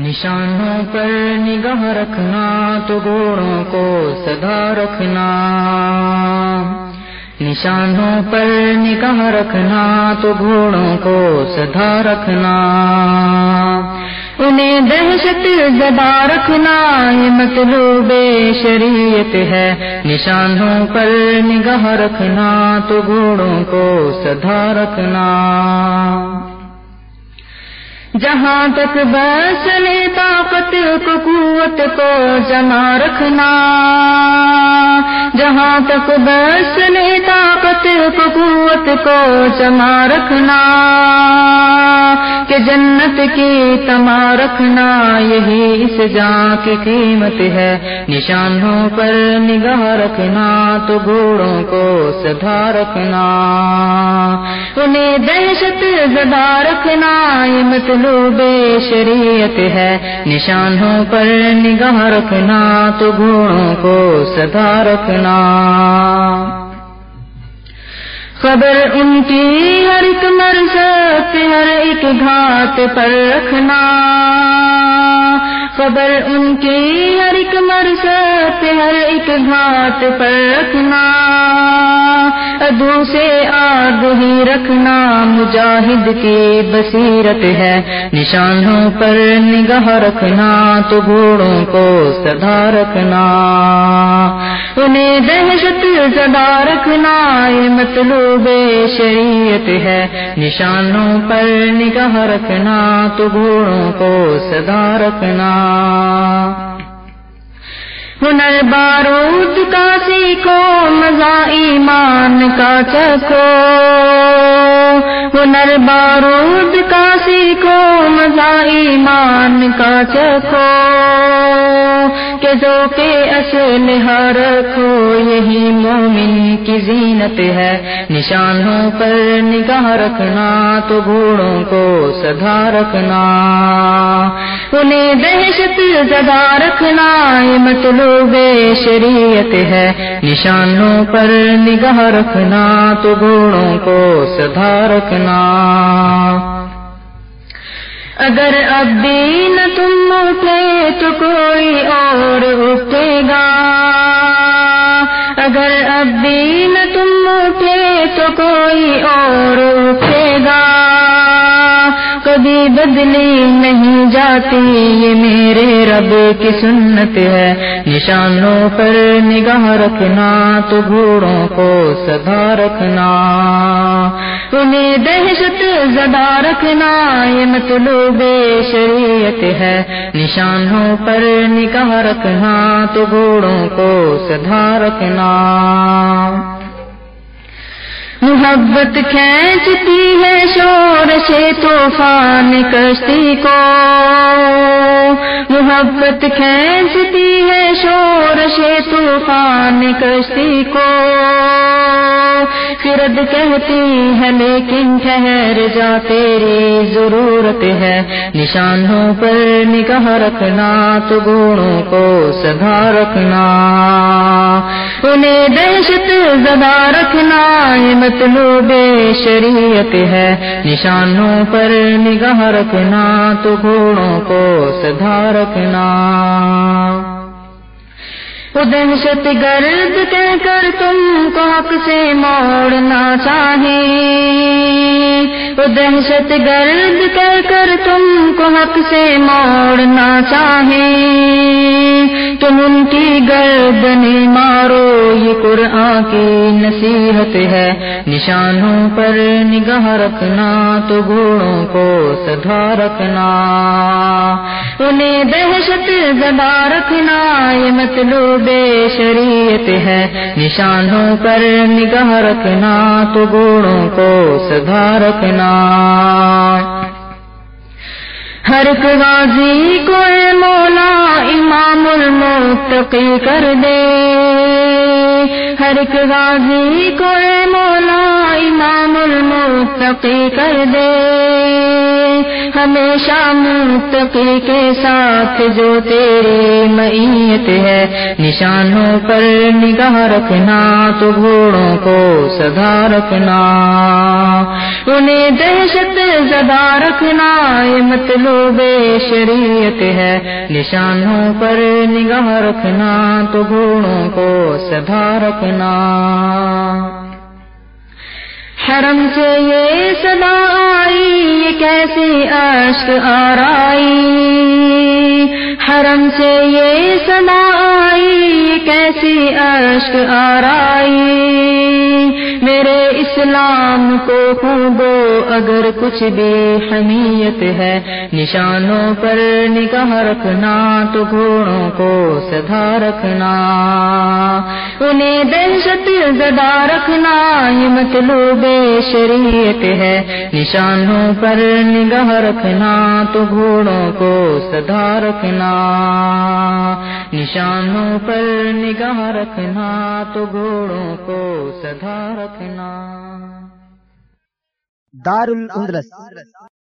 نشانوں پر نگاہ رکھنا تو گھوڑوں کو سدا رکھنا۔ نشانوں پر نگاہ رکھنا تو گھوڑوں کو سدا رکھنا۔ انہیں دہشت زدہ رکھنا یہ مطلوب شریعت ہے۔ نشانوں پر نگاہ رکھنا تو گھوڑوں کو سدا رکھنا۔ جہاں تک بس لے طاقت کو قوت کو جمع رکھنا، جہاں تک بس لے طاقت کو قوت کو جمع رکھنا جنت کی تما رکھنا، یہی اس جان کی قیمت ہے۔ نشانوں پر نگاہ رکھنا، تو گھوڑوں کو سدھا رکھنا۔ انہیں دہشت زدہ رکھنا، یہ مطلوب شریعت ہے۔ نشانوں پر نگاہ رکھنا، تو گھوڑوں کو سدھا رکھنا۔ خبر ان کی ہر ایک مرض ہر ایک گھات پر رکھنا۔ خبر ان کی ہر ایک مرض ہر ایک گھات پر رکھنا۔ ادو سے آگ ہی رکھنا مجاہد کی بصیرت ہے۔ نشانوں پر نگاہ رکھنا تو گھوڑوں کو سدا رکھنا۔ انہیں دہشت زدہ رکھنا یہ مطلوب شریعت ہے۔ نشانوں پر نگاہ رکھنا تو گھوڑوں کو سدا رکھنا۔ ہنر بارود کو سیکھو مزہ ایمان کا چکو ہنر بارود کا سیکھو مزہ ایمان کا چکو۔ کہ جو کے رکھو یہی مومن کی زینت ہے۔ نشانوں پر نگاہ رکھنا تو گھوڑوں کو سدھا رکھنا۔ انہیں دہشت زدہ رکھنا یہ مطلوب شریعت ہے۔ نشانوں پر نگاہ رکھنا تو گھوڑوں کو سدھا رکھنا۔ اگر اب بھی نہ تم اٹھے تو کوئی اور اٹھے گا۔ اگر اب بھی نہ تم اٹھے تو کوئی اور اٹھے گا۔ کبھی بدلی نہیں جاتی یہ میرے رب کی سنت ہے۔ نشانوں پر نگاہ رکھنا تو گھوڑوں کو سدا رکھنا۔ انہیں دہشت زدہ رکھنا یہ مطلوب شریعت ہے۔ نشانوں پر نگاہ رکھنا تو گھوڑوں کو سدا رکھنا۔ محبت کھینچتی ہے شور سے طوفان کشتی کو۔ محبت کھینچتی ہے شور سے طوفان کشتی کو۔ فرد کہتی ہے لیکن ٹھہر جا، تیری ضرورت ہے۔ نشانوں پر نگاہ رکھنا، تو گھوڑوں کو سدھا رکھنا۔ انہیں دہشت زدہ رکھنا یہ مطلوب شریعت ہے۔ نشانوں پر نگاہ رکھنا تو گھوڑوں کو سدھا رکھنا۔ دہشت گرد کہہ کر تم کو حق سے موڑنا چاہیے دہشت گرد کہہ کر تم کو حق سے موڑنا چاہے۔ تم ان کی گردن مارو، یہ قرآن کی نصیحت ہے۔ نشانوں پر نگاہ رکھنا تو گھوڑوں کو سدھا رکھنا۔ انہیں دہشت زدہ رکھنا، یہ مطلوب شریعت ہے۔ نشانوں پر نگاہ رکھنا تو گھوڑوں کو سدھا رکھنا۔ ہر غازی کو مولا امام المتقی کر دے۔ ہر غازی کو مولا امام المتقی کر دے۔ ہمیشہ متقی کے ساتھ جو تیری معیت ہے، نشانوں پر نگاہ رکھنا تو گھوڑوں کو سدا رکھنا۔ انہیں دہشت زدہ رکھنا یہ مطلوب شریعت ہے۔ نشانوں پر نگاہ رکھنا تو گھوڑوں کو سدا رکھنا۔ حرم سے یہ صدا آئی، یہ کیسی اشک آرائی؟ حرم سے یہ صدا آئی، یہ کیسی اشک آرائی؟ میرے اسلام کو خوبو اگر کچھ بھی حمیت ہے، نشانوں پر نگاہ رکھنا، تو گھوڑوں کو سدھا رکھنا۔ انہیں دہشت زدہ رکھنا یہ مطلوب شریعت ہے۔ نشانوں پر نگاہ رکھنا تو گھوڑوں کو سدھا رکھنا۔ نشانوں پر نگاہ رکھنا تو گھوڑوں کو سدھا رکھنا۔ دار الاندلس